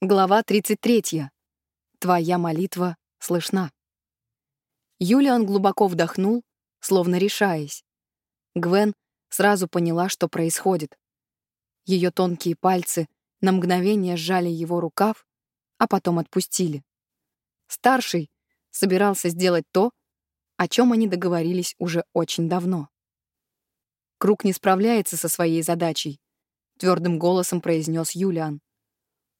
Глава 33. Твоя молитва слышна. Юлиан глубоко вдохнул, словно решаясь. Гвен сразу поняла, что происходит. Ее тонкие пальцы на мгновение сжали его рукав, а потом отпустили. Старший собирался сделать то, о чем они договорились уже очень давно. «Круг не справляется со своей задачей», — твердым голосом произнес Юлиан.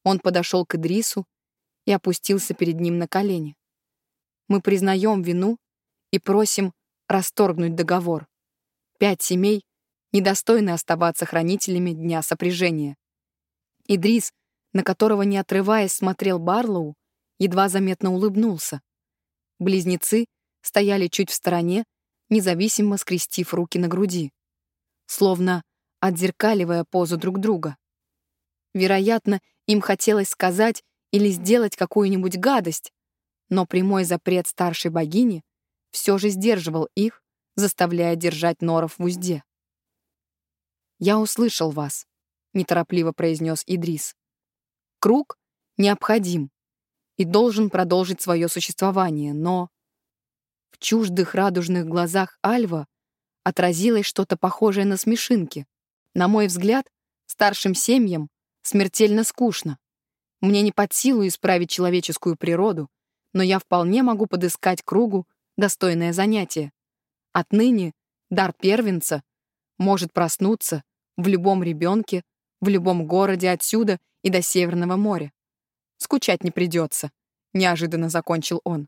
Он подошел к Идрису и опустился перед ним на колени. «Мы признаем вину и просим расторгнуть договор. Пять семей недостойны оставаться хранителями Дня сопряжения». Идрис, на которого не отрываясь смотрел Барлоу, едва заметно улыбнулся. Близнецы стояли чуть в стороне, независимо скрестив руки на груди, словно отзеркаливая позу друг друга. Вероятно, им хотелось сказать или сделать какую-нибудь гадость, но прямой запрет старшей богини все же сдерживал их, заставляя держать норов в узде. «Я услышал вас», — неторопливо произнес Идрис. «Круг необходим и должен продолжить свое существование, но...» В чуждых радужных глазах Альва отразилось что-то похожее на смешинки. На мой взгляд, старшим семьям смертельно скучно. Мне не под силу исправить человеческую природу, но я вполне могу подыскать кругу достойное занятие. Отныне дар первенца может проснуться в любом ребенке, в любом городе отсюда и до Северного моря. Скучать не придется, неожиданно закончил он.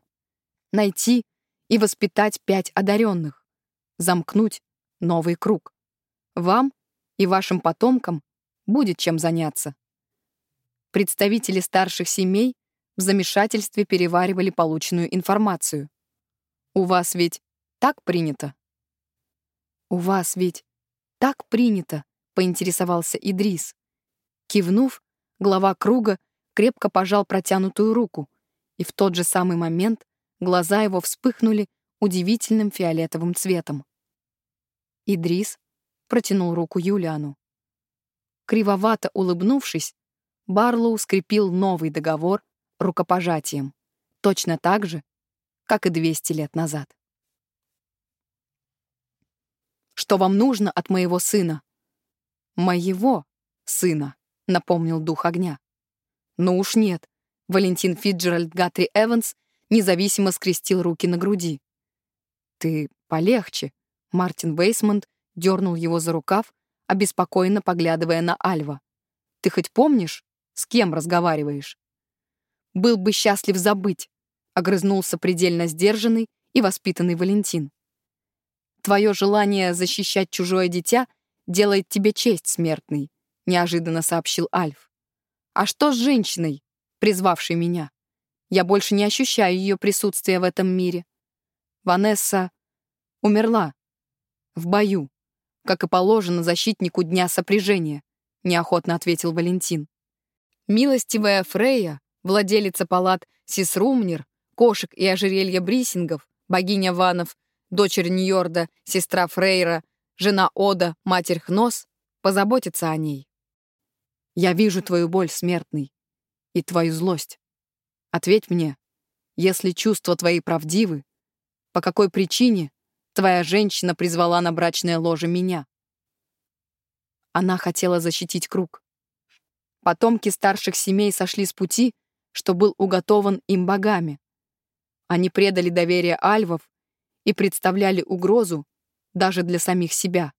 Найти и воспитать пять одаренных, замкнуть новый круг. Вам и вашим потомкам будет чем заняться. Представители старших семей в замешательстве переваривали полученную информацию. «У вас ведь так принято?» «У вас ведь так принято», — поинтересовался Идрис. Кивнув, глава круга крепко пожал протянутую руку, и в тот же самый момент глаза его вспыхнули удивительным фиолетовым цветом. Идрис протянул руку Юлиану. Кривовато улыбнувшись, Барлоу скрепил новый договор рукопожатием, точно так же, как и 200 лет назад. «Что вам нужно от моего сына?» «Моего сына», — напомнил дух огня. «Ну уж нет», — Валентин Фиджеральд Гатри Эванс независимо скрестил руки на груди. «Ты полегче», — Мартин Бейсмонт дернул его за рукав, обеспокоенно поглядывая на Альва. «Ты хоть помнишь, с кем разговариваешь?» «Был бы счастлив забыть», — огрызнулся предельно сдержанный и воспитанный Валентин. «Твое желание защищать чужое дитя делает тебе честь, смертный», — неожиданно сообщил Альф. «А что с женщиной, призвавшей меня? Я больше не ощущаю ее присутствия в этом мире. Ванесса умерла в бою как и положено защитнику Дня сопряжения», — неохотно ответил Валентин. Милостивая Фрея, владелица палат Сисрумнер, кошек и ожерелья Брисингов, богиня Ванов, дочерь Ньорда, сестра Фрейра, жена Ода, матерь Хнос, позаботится о ней. Я вижу твою боль, смертный, и твою злость. Ответь мне, если чувства твои правдивы, по какой причине Твоя женщина призвала на брачное ложе меня. Она хотела защитить круг. Потомки старших семей сошли с пути, что был уготован им богами. Они предали доверие альвов и представляли угрозу даже для самих себя.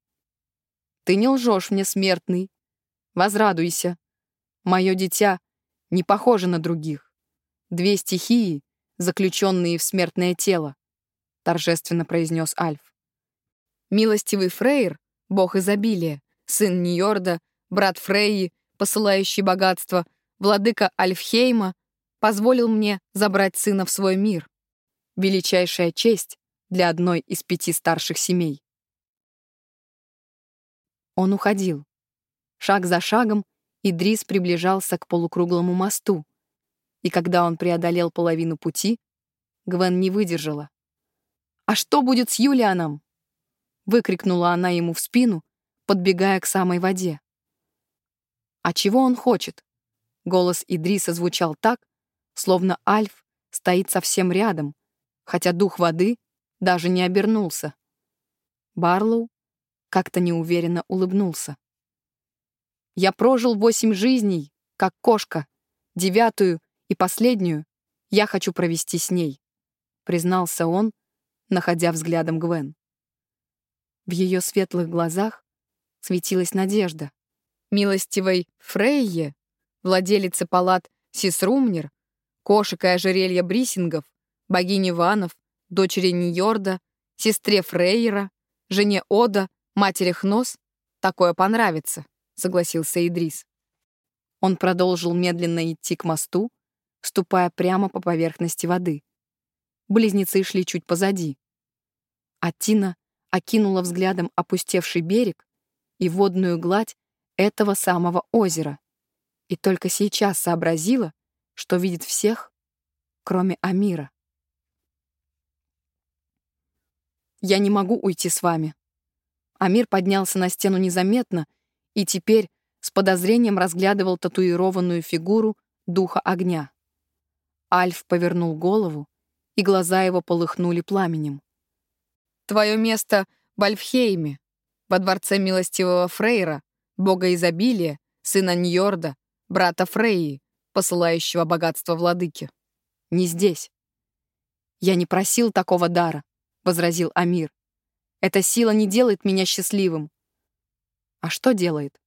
Ты не лжешь мне, смертный. Возрадуйся. Мое дитя не похоже на других. Две стихии, заключенные в смертное тело. — торжественно произнес Альф. «Милостивый Фрейр, бог изобилия, сын Ньорда, брат Фрейи, посылающий богатство, владыка Альфхейма, позволил мне забрать сына в свой мир. Величайшая честь для одной из пяти старших семей». Он уходил. Шаг за шагом Идрис приближался к полукруглому мосту, и когда он преодолел половину пути, Гвен не выдержала. «А что будет с Юлианом?» — выкрикнула она ему в спину, подбегая к самой воде. «А чего он хочет?» Голос Идриса звучал так, словно Альф стоит совсем рядом, хотя дух воды даже не обернулся. Барлоу как-то неуверенно улыбнулся. «Я прожил восемь жизней, как кошка, девятую и последнюю я хочу провести с ней», признался он, находя взглядом Гвен. В ее светлых глазах светилась надежда. Милостивой Фрейе, владелице палат Сисрумнер, кошек и ожерелья Брисингов, богини Ванов, дочери Ньорда, сестре Фрейера, жене Ода, матери Хнос, такое понравится, согласился Идрис. Он продолжил медленно идти к мосту, ступая прямо по поверхности воды. Близнецы шли чуть позади. А Тина окинула взглядом опустевший берег и водную гладь этого самого озера, и только сейчас сообразила, что видит всех, кроме Амира. «Я не могу уйти с вами». Амир поднялся на стену незаметно и теперь с подозрением разглядывал татуированную фигуру духа огня. Альф повернул голову, и глаза его полыхнули пламенем. Твое место в Альфхейме, во дворце милостивого Фрейра, бога изобилия, сына Ньорда, брата Фрейи, посылающего богатство владыки. Не здесь. Я не просил такого дара, — возразил Амир. Эта сила не делает меня счастливым. А что делает?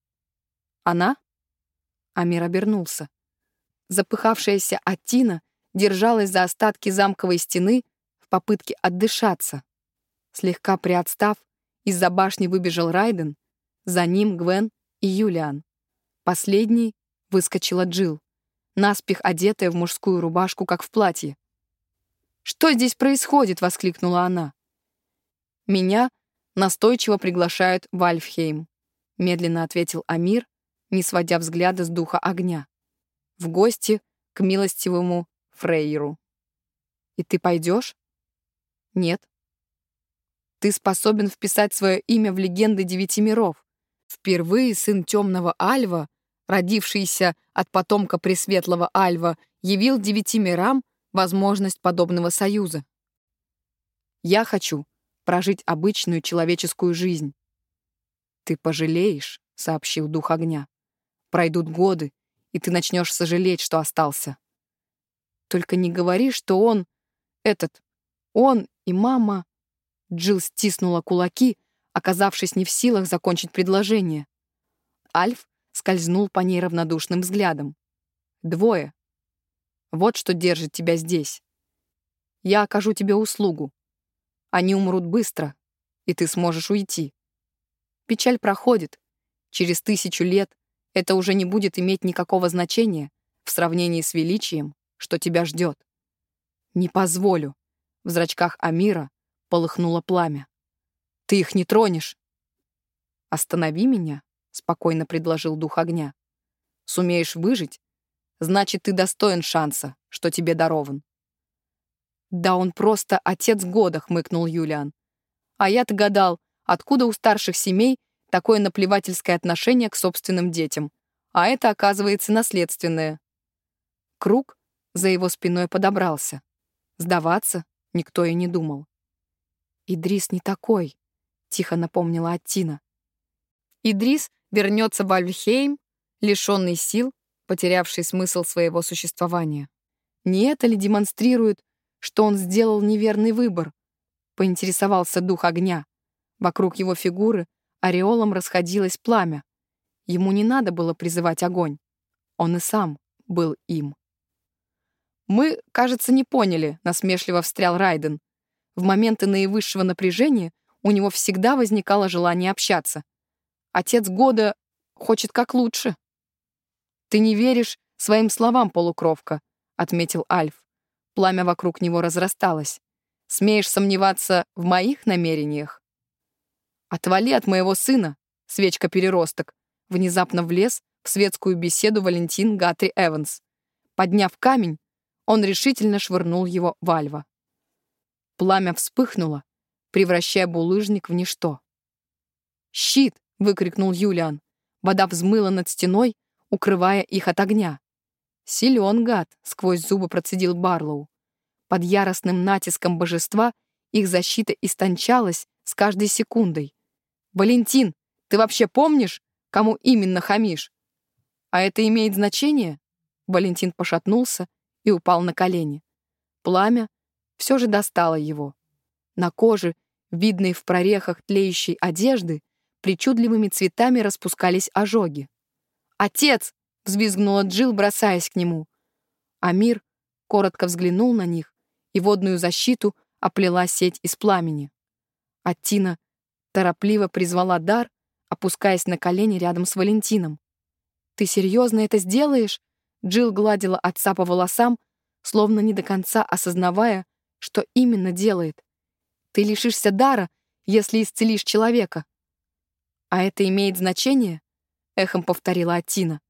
Она? Амир обернулся. Запыхавшаяся Атина держалась за остатки замковой стены в попытке отдышаться. Слегка приотстав, из-за башни выбежал Райден, за ним Гвен и Юлиан. Последней выскочила Джил, наспех одетая в мужскую рубашку, как в платье. «Что здесь происходит?» — воскликнула она. «Меня настойчиво приглашают в Альфхейм», — медленно ответил Амир, не сводя взгляда с духа огня. «В гости к милостивому Фрейеру». «И ты пойдешь?» «Нет», ты способен вписать свое имя в легенды девяти миров. Впервые сын темного Альва, родившийся от потомка Пресветлого Альва, явил девяти мирам возможность подобного союза. Я хочу прожить обычную человеческую жизнь. Ты пожалеешь, — сообщил дух огня. Пройдут годы, и ты начнешь сожалеть, что остался. Только не говори, что он, этот, он и мама Джилл стиснула кулаки, оказавшись не в силах закончить предложение. Альф скользнул по ней равнодушным взглядом. «Двое. Вот что держит тебя здесь. Я окажу тебе услугу. Они умрут быстро, и ты сможешь уйти. Печаль проходит. Через тысячу лет это уже не будет иметь никакого значения в сравнении с величием, что тебя ждет. Не позволю. В зрачках Амира полыхнуло пламя. «Ты их не тронешь!» «Останови меня», — спокойно предложил дух огня. «Сумеешь выжить? Значит, ты достоин шанса, что тебе дарован». «Да он просто отец года», — хмыкнул Юлиан. «А я-то гадал, откуда у старших семей такое наплевательское отношение к собственным детям, а это, оказывается, наследственное». Круг за его спиной подобрался. Сдаваться никто и не думал. «Идрис не такой», — тихо напомнила Аттина. «Идрис вернется в Альвхейм, лишенный сил, потерявший смысл своего существования. Не это ли демонстрирует, что он сделал неверный выбор?» — поинтересовался дух огня. Вокруг его фигуры ореолом расходилось пламя. Ему не надо было призывать огонь. Он и сам был им. «Мы, кажется, не поняли», — насмешливо встрял Райден. В моменты наивысшего напряжения у него всегда возникало желание общаться. Отец года хочет как лучше. «Ты не веришь своим словам, полукровка», — отметил Альф. Пламя вокруг него разрасталось. «Смеешь сомневаться в моих намерениях?» «Отвали от моего сына, свечка-переросток», внезапно влез в светскую беседу Валентин Гатри Эванс. Подняв камень, он решительно швырнул его в Альва. Пламя вспыхнуло, превращая булыжник в ничто. «Щит!» — выкрикнул Юлиан. Вода взмыла над стеной, укрывая их от огня. Силен гад, сквозь зубы процедил Барлоу. Под яростным натиском божества их защита истончалась с каждой секундой. «Валентин, ты вообще помнишь, кому именно хамишь?» «А это имеет значение?» Валентин пошатнулся и упал на колени. Пламя все же достало его. На коже, видной в прорехах тлеющей одежды, причудливыми цветами распускались ожоги. «Отец!» — взвизгнула Джил, бросаясь к нему. Амир коротко взглянул на них, и водную защиту оплела сеть из пламени. Аттина торопливо призвала дар, опускаясь на колени рядом с Валентином. «Ты серьезно это сделаешь?» Джилл гладила отца по волосам, словно не до конца осознавая, что именно делает. «Ты лишишься дара, если исцелишь человека». «А это имеет значение?» — эхом повторила Атина.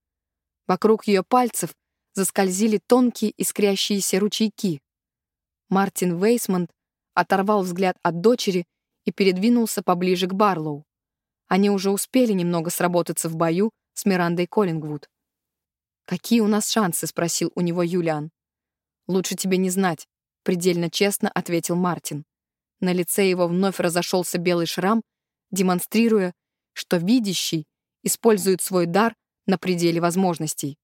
Вокруг ее пальцев заскользили тонкие искрящиеся ручейки. Мартин Вейсмонт оторвал взгляд от дочери и передвинулся поближе к Барлоу. Они уже успели немного сработаться в бою с Мирандой Коллингвуд. «Какие у нас шансы?» — спросил у него Юлиан. «Лучше тебе не знать», — предельно честно ответил Мартин. На лице его вновь разошелся белый шрам, демонстрируя, что видящий использует свой дар на пределе возможностей.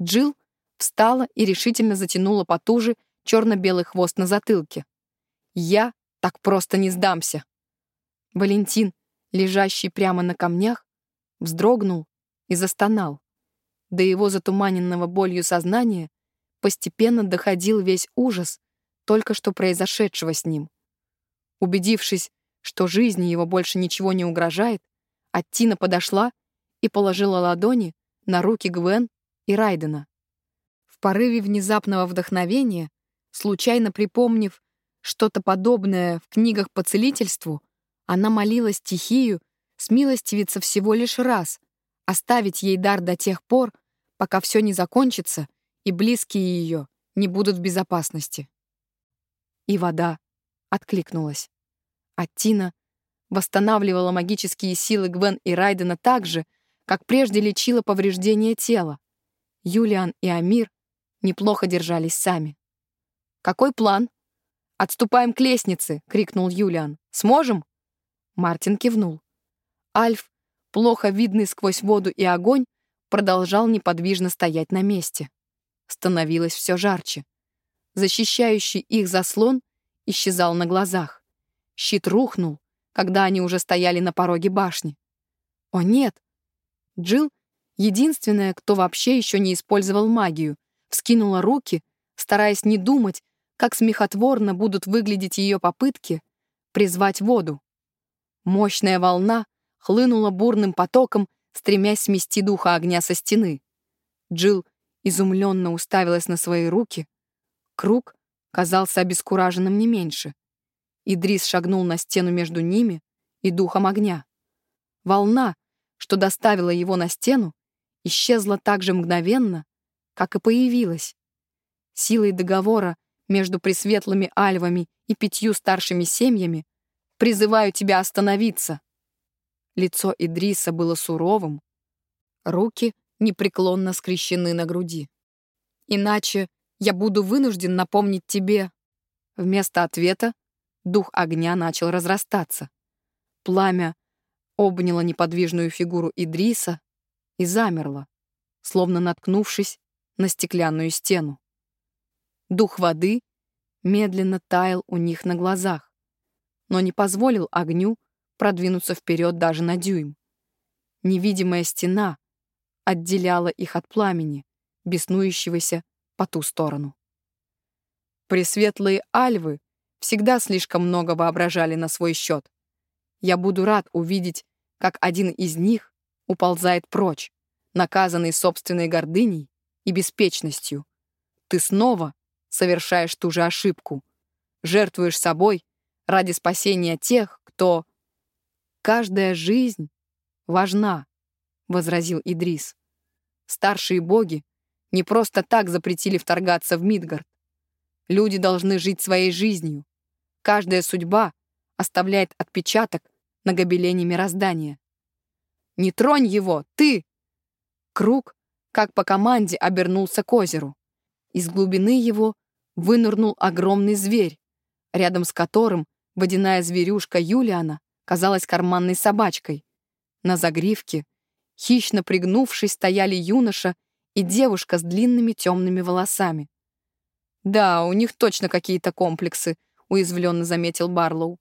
Джилл встала и решительно затянула потуже черно-белый хвост на затылке. «Я так просто не сдамся!» Валентин, лежащий прямо на камнях, вздрогнул и застонал. До его затуманенного болью сознания постепенно доходил весь ужас только что произошедшего с ним. Убедившись, что жизни его больше ничего не угрожает, Аттина подошла и положила ладони на руки Гвен и Райдена. В порыве внезапного вдохновения, случайно припомнив что-то подобное в книгах по целительству, она молила стихию смилостивиться всего лишь раз, оставить ей дар до тех пор, пока все не закончится и близкие ее не будут в безопасности. И вода откликнулась. А Тина восстанавливала магические силы Гвен и Райдена так же, как прежде лечила повреждения тела. Юлиан и Амир неплохо держались сами. «Какой план?» «Отступаем к лестнице!» — крикнул Юлиан. «Сможем?» Мартин кивнул. Альф, плохо видный сквозь воду и огонь, продолжал неподвижно стоять на месте. Становилось все жарче. Защищающий их заслон исчезал на глазах. Щит рухнул, когда они уже стояли на пороге башни. О нет! Джилл, единственная, кто вообще еще не использовал магию, вскинула руки, стараясь не думать, как смехотворно будут выглядеть ее попытки призвать воду. Мощная волна хлынула бурным потоком, стремясь смести духа огня со стены. Джилл изумленно уставилась на свои руки. Круг казался обескураженным не меньше. Идрис шагнул на стену между ними и духом огня. Волна, что доставила его на стену, исчезла так же мгновенно, как и появилась. Силой договора между пресветлыми альвами и пятью старшими семьями призываю тебя остановиться. Лицо Идриса было суровым, руки непреклонно скрещены на груди. Иначе я буду вынужден напомнить тебе. Вместо ответа дух огня начал разрастаться. Пламя обняло неподвижную фигуру Идриса и замерло, словно наткнувшись на стеклянную стену. Дух воды медленно таял у них на глазах, но не позволил огню продвинуться вперед даже на дюйм. Невидимая стена отделяла их от пламени, беснующегося по ту сторону. Пресветлые альвы всегда слишком много воображали на свой счет. Я буду рад увидеть, как один из них уползает прочь, наказанный собственной гордыней и беспечностью. Ты снова совершаешь ту же ошибку, жертвуешь собой ради спасения тех, кто «Каждая жизнь важна», — возразил Идрис. «Старшие боги не просто так запретили вторгаться в Мидгард. Люди должны жить своей жизнью. Каждая судьба оставляет отпечаток на гобелене мироздания. «Не тронь его, ты!» Круг как по команде обернулся к озеру. Из глубины его вынырнул огромный зверь, рядом с которым водяная зверюшка Юлиана казалась карманной собачкой. На загривке, хищно пригнувшись, стояли юноша и девушка с длинными темными волосами. «Да, у них точно какие-то комплексы», — уязвленно заметил Барлоу.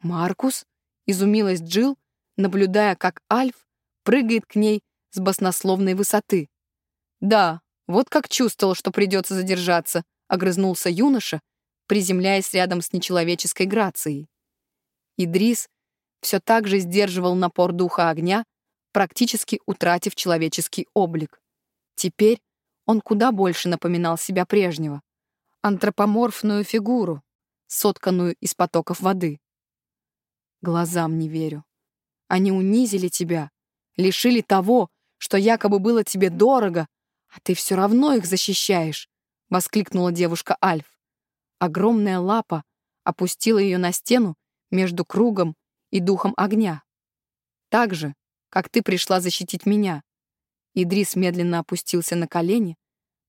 «Маркус?» — изумилась Джилл, наблюдая, как Альф прыгает к ней с баснословной высоты. «Да, вот как чувствовал, что придется задержаться», — огрызнулся юноша, приземляясь рядом с нечеловеческой грацией. Идрис все так же сдерживал напор духа огня, практически утратив человеческий облик. Теперь он куда больше напоминал себя прежнего. Антропоморфную фигуру, сотканную из потоков воды. Глазам не верю. Они унизили тебя, лишили того, что якобы было тебе дорого, а ты все равно их защищаешь, — воскликнула девушка Альф. Огромная лапа опустила ее на стену между кругом и духом огня. Так же, как ты пришла защитить меня. Идрис медленно опустился на колени,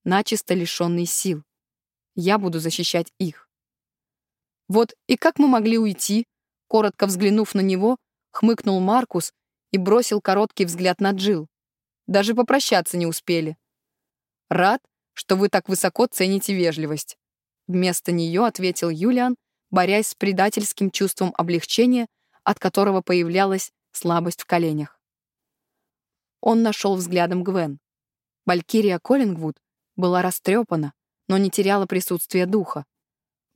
начисто лишенный сил. Я буду защищать их. Вот и как мы могли уйти? Коротко взглянув на него, хмыкнул Маркус и бросил короткий взгляд на Джил. Даже попрощаться не успели. Рад, что вы так высоко цените вежливость. Вместо нее ответил Юлиан, борясь с предательским чувством облегчения, от которого появлялась слабость в коленях. Он нашел взглядом Гвен. Валькирия Коллингвуд была растрепана, но не теряла присутствия духа.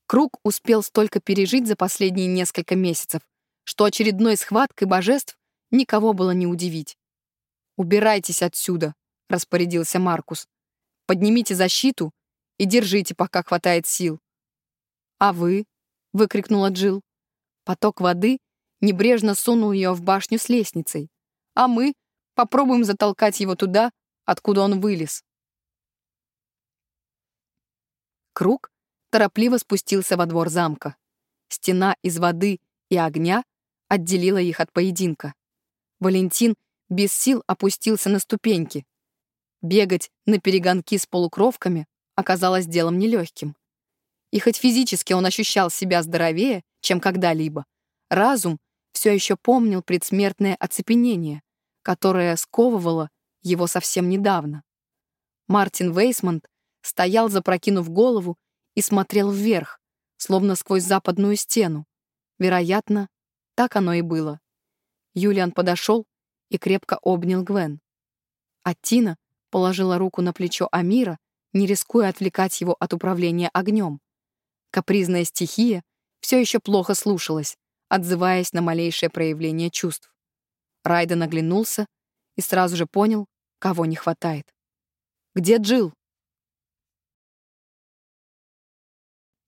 Круг успел столько пережить за последние несколько месяцев, что очередной схваткой божеств никого было не удивить. «Убирайтесь отсюда», — распорядился Маркус. «Поднимите защиту и держите, пока хватает сил». «А вы?» — выкрикнула Джил. Поток воды небрежно сунул ее в башню с лестницей. «А мы попробуем затолкать его туда, откуда он вылез». Круг торопливо спустился во двор замка. Стена из воды и огня отделила их от поединка. Валентин без сил опустился на ступеньки. Бегать на перегонки с полукровками оказалось делом нелегким. И хоть физически он ощущал себя здоровее, чем когда-либо, разум все еще помнил предсмертное оцепенение, которое сковывало его совсем недавно. Мартин Вейсмонт стоял, запрокинув голову, и смотрел вверх, словно сквозь западную стену. Вероятно, так оно и было. Юлиан подошел и крепко обнял Гвен. А Тина положила руку на плечо Амира, не рискуя отвлекать его от управления огнем. Капризная стихия все еще плохо слушалась, отзываясь на малейшее проявление чувств. Райден оглянулся и сразу же понял, кого не хватает. «Где Джилл?»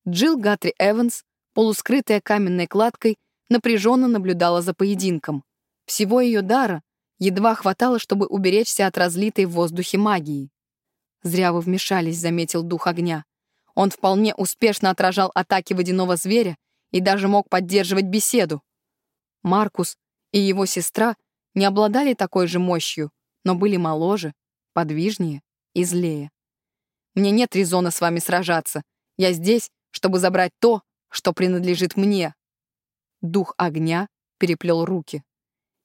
Джилл Гатри Эванс, полускрытая каменной кладкой, напряженно наблюдала за поединком. Всего ее дара едва хватало, чтобы уберечься от разлитой в воздухе магии. «Зря вы вмешались», — заметил дух огня. Он вполне успешно отражал атаки водяного зверя и даже мог поддерживать беседу. Маркус и его сестра не обладали такой же мощью, но были моложе, подвижнее и злее. «Мне нет резона с вами сражаться. Я здесь, чтобы забрать то, что принадлежит мне». Дух огня переплел руки.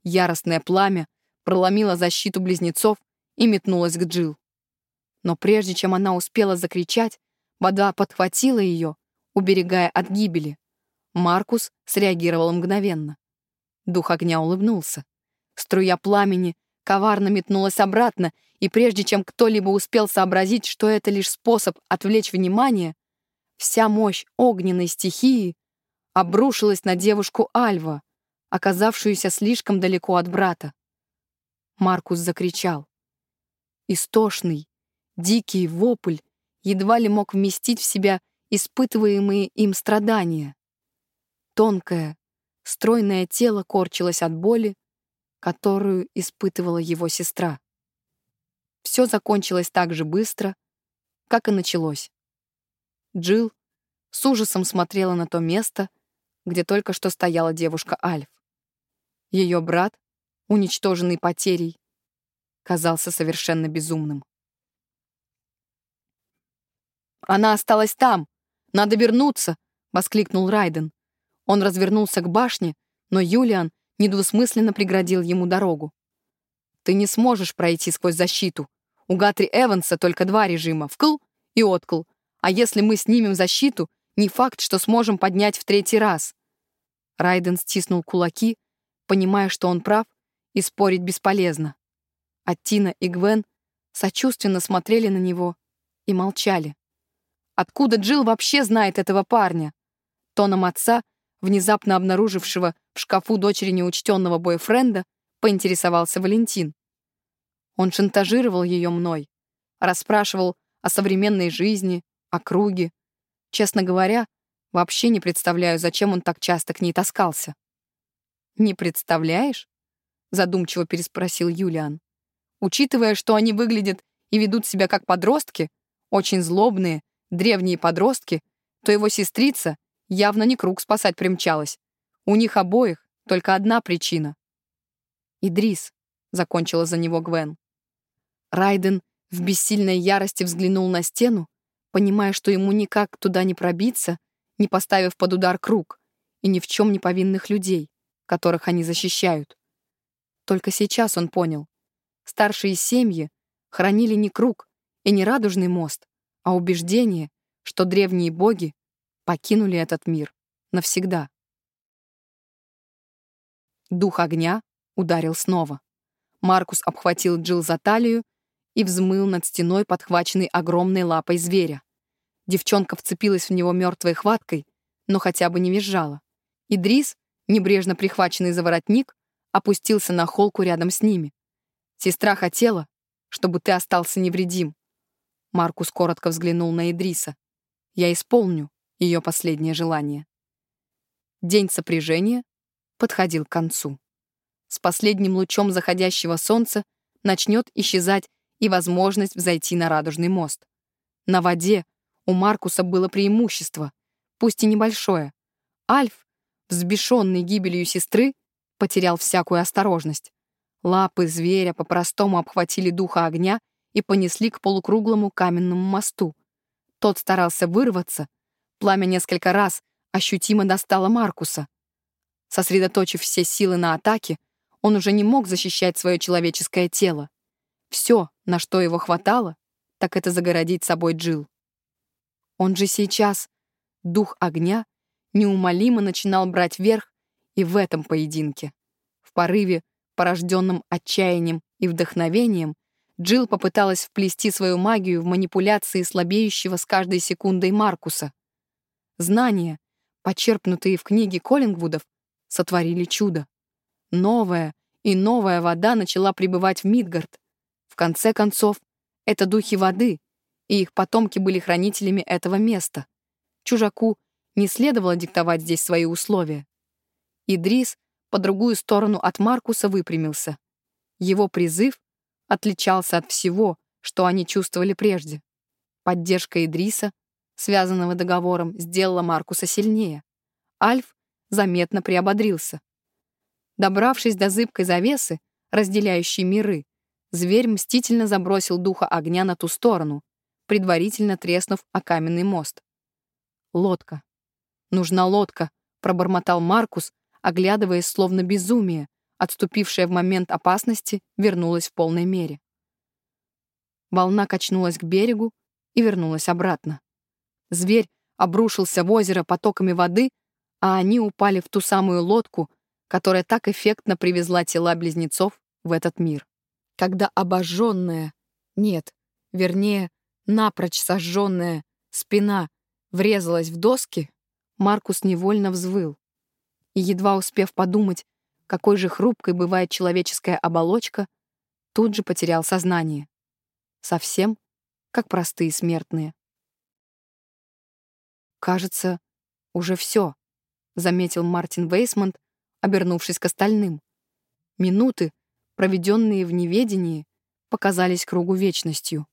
Яростное пламя проломило защиту близнецов и метнулось к Джил. Но прежде чем она успела закричать, вода подхватила ее, уберегая от гибели. Маркус среагировал мгновенно. Дух огня улыбнулся. Струя пламени коварно метнулась обратно, и прежде чем кто-либо успел сообразить, что это лишь способ отвлечь внимание, вся мощь огненной стихии обрушилась на девушку Альва, оказавшуюся слишком далеко от брата. Маркус закричал. Истошный, дикий вопль едва ли мог вместить в себя испытываемые им страдания. Тонкое, стройное тело корчилось от боли, которую испытывала его сестра. Все закончилось так же быстро, как и началось. Джилл с ужасом смотрела на то место, где только что стояла девушка Альф. Ее брат, уничтоженный потерей, казался совершенно безумным. Она осталась там. Надо вернуться, воскликнул Райден. Он развернулся к башне, но Юлиан недвусмысленно преградил ему дорогу. Ты не сможешь пройти сквозь защиту. У Гатри Эванса только два режима — вкл и откл. А если мы снимем защиту, не факт, что сможем поднять в третий раз. Райден стиснул кулаки, понимая, что он прав, и спорить бесполезно. А Тина и Гвен сочувственно смотрели на него и молчали. Откуда Джилл вообще знает этого парня? Тоном отца, внезапно обнаружившего в шкафу дочери неучтенного бойфренда, поинтересовался Валентин. Он шантажировал ее мной, расспрашивал о современной жизни, о круге. Честно говоря, вообще не представляю, зачем он так часто к ней таскался. «Не представляешь?» — задумчиво переспросил Юлиан. «Учитывая, что они выглядят и ведут себя как подростки, очень злобные, древние подростки, то его сестрица явно не круг спасать примчалась. У них обоих только одна причина. «Идрис», — закончила за него Гвен. Райден в бессильной ярости взглянул на стену, понимая, что ему никак туда не пробиться, не поставив под удар круг и ни в чем не повинных людей, которых они защищают. Только сейчас он понял. Старшие семьи хранили не круг и не радужный мост, а убеждение, что древние боги покинули этот мир навсегда. Дух огня ударил снова. Маркус обхватил Джилл за талию и взмыл над стеной, подхваченный огромной лапой зверя. Девчонка вцепилась в него мертвой хваткой, но хотя бы не визжала. Идрис, небрежно прихваченный за воротник, опустился на холку рядом с ними. Сестра хотела, чтобы ты остался невредим. Маркус коротко взглянул на Идриса. «Я исполню ее последнее желание». День сопряжения подходил к концу. С последним лучом заходящего солнца начнет исчезать и возможность взойти на Радужный мост. На воде у Маркуса было преимущество, пусть и небольшое. Альф, взбешенный гибелью сестры, потерял всякую осторожность. Лапы зверя по-простому обхватили духа огня и понесли к полукруглому каменному мосту. Тот старался вырваться. Пламя несколько раз ощутимо достало Маркуса. Сосредоточив все силы на атаке, он уже не мог защищать свое человеческое тело. Все, на что его хватало, так это загородить собой Джил. Он же сейчас, дух огня, неумолимо начинал брать верх и в этом поединке. В порыве, порожденном отчаянием и вдохновением, Джилл попыталась вплести свою магию в манипуляции слабеющего с каждой секундой Маркуса. Знания, почерпнутые в книге Коллингвудов, сотворили чудо. Новая и новая вода начала прибывать в Мидгард. В конце концов, это духи воды, и их потомки были хранителями этого места. Чужаку не следовало диктовать здесь свои условия. Идрис по другую сторону от Маркуса выпрямился. Его призыв отличался от всего, что они чувствовали прежде. Поддержка Идриса, связанного договором, сделала Маркуса сильнее. Альф заметно приободрился. Добравшись до зыбкой завесы, разделяющей миры, зверь мстительно забросил духа огня на ту сторону, предварительно треснув о каменный мост. «Лодка. Нужна лодка», — пробормотал Маркус, оглядываясь словно безумие, отступившая в момент опасности, вернулась в полной мере. Волна качнулась к берегу и вернулась обратно. Зверь обрушился в озеро потоками воды, а они упали в ту самую лодку, которая так эффектно привезла тела близнецов в этот мир. Когда обожженная, нет, вернее, напрочь сожженная спина врезалась в доски, Маркус невольно взвыл. И, едва успев подумать, какой же хрупкой бывает человеческая оболочка, тут же потерял сознание. Совсем как простые смертные. «Кажется, уже все», — заметил Мартин Вейсмонт, обернувшись к остальным. Минуты, проведенные в неведении, показались кругу вечностью.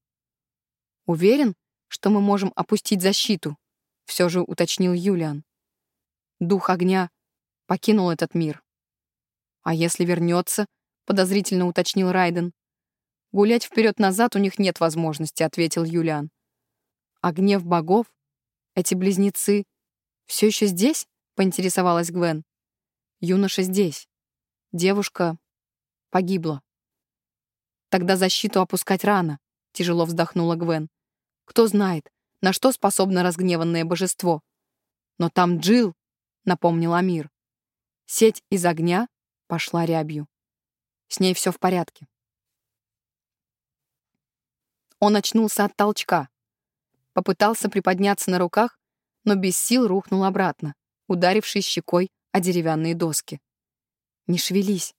«Уверен, что мы можем опустить защиту», — все же уточнил Юлиан. Дух огня покинул этот мир. «А если вернется?» — подозрительно уточнил Райден. «Гулять вперед-назад у них нет возможности», — ответил Юлиан. А гнев богов? Эти близнецы все еще здесь? Поинтересовалась Гвен. Юноша здесь. Девушка погибла. Тогда защиту опускать рано, тяжело вздохнула Гвен. Кто знает, на что способно разгневанное божество. Но там Джил, напомнил Амир. Сеть из огня пошла рябью. С ней все в порядке. Он очнулся от толчка. Попытался приподняться на руках, но без сил рухнул обратно, ударившись щекой о деревянные доски. «Не шевелись.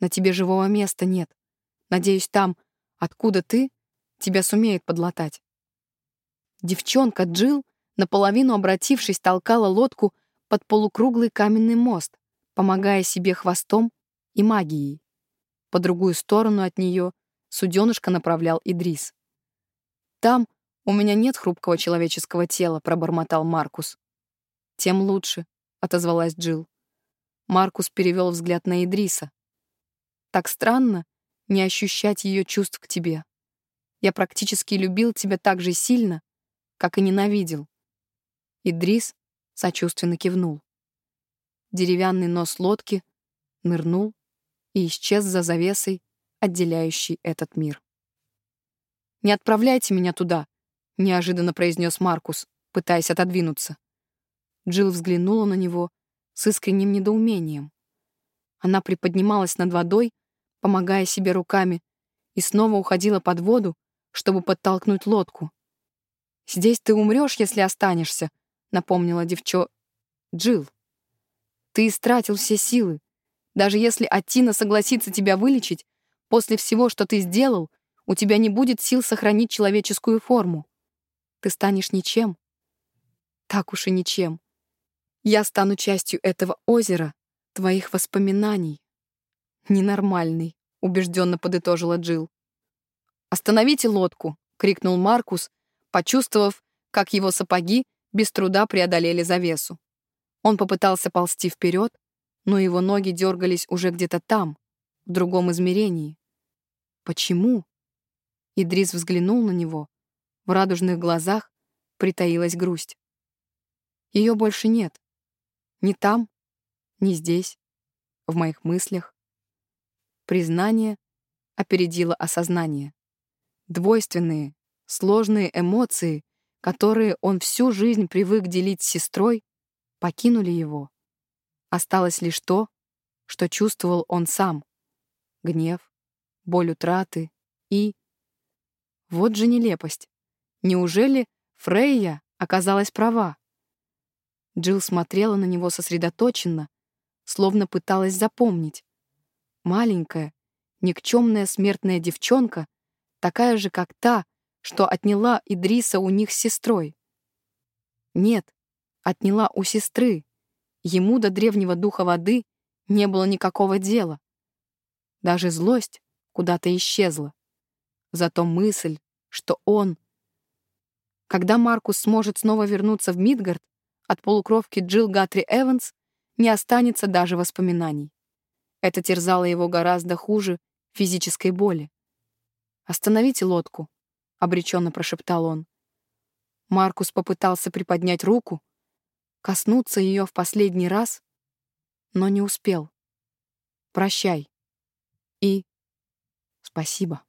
На тебе живого места нет. Надеюсь, там, откуда ты, тебя сумеют подлатать». Девчонка Джил, наполовину обратившись, толкала лодку под полукруглый каменный мост, помогая себе хвостом и магией. По другую сторону от нее суденышко направлял Идрис. «Там у меня нет хрупкого человеческого тела», — пробормотал Маркус. «Тем лучше», — отозвалась Джил. Маркус перевел взгляд на Идриса. «Так странно не ощущать ее чувств к тебе. Я практически любил тебя так же сильно, как и ненавидел». Идрис сочувственно кивнул. Деревянный нос лодки нырнул и исчез за завесой, отделяющей этот мир. «Не отправляйте меня туда», — неожиданно произнес Маркус, пытаясь отодвинуться. Джилл взглянула на него с искренним недоумением. Она приподнималась над водой, помогая себе руками, и снова уходила под воду, чтобы подтолкнуть лодку. «Здесь ты умрешь, если останешься», — напомнила девчо... Джилл. «Ты истратил все силы. Даже если Атина согласится тебя вылечить, после всего, что ты сделал, у тебя не будет сил сохранить человеческую форму. Ты станешь ничем. Так уж и ничем. Я стану частью этого озера, твоих воспоминаний. Ненормальный, убежденно подытожила Джил. Остановите лодку, крикнул Маркус, почувствовав, как его сапоги без труда преодолели завесу. Он попытался ползти вперед, но его ноги дергались уже где-то там, в другом измерении. Почему? Идрис взглянул на него. В радужных глазах притаилась грусть. Ее больше нет. Ни там, ни здесь, в моих мыслях. Признание опередило осознание. Двойственные, сложные эмоции, которые он всю жизнь привык делить с сестрой, покинули его. Осталось лишь то, что чувствовал он сам. Гнев, боль утраты и... Вот же нелепость. Неужели Фрейя оказалась права? Джилл смотрела на него сосредоточенно, словно пыталась запомнить. Маленькая, никчемная смертная девчонка, такая же, как та, что отняла Идриса у них с сестрой. Нет, отняла у сестры. Ему до древнего духа воды не было никакого дела. Даже злость куда-то исчезла. Зато мысль, что он... Когда Маркус сможет снова вернуться в Мидгард, от полукровки Джилл Гатри Эванс не останется даже воспоминаний. Это терзало его гораздо хуже физической боли. «Остановите лодку», — обреченно прошептал он. Маркус попытался приподнять руку, коснуться ее в последний раз, но не успел. «Прощай» и «Спасибо».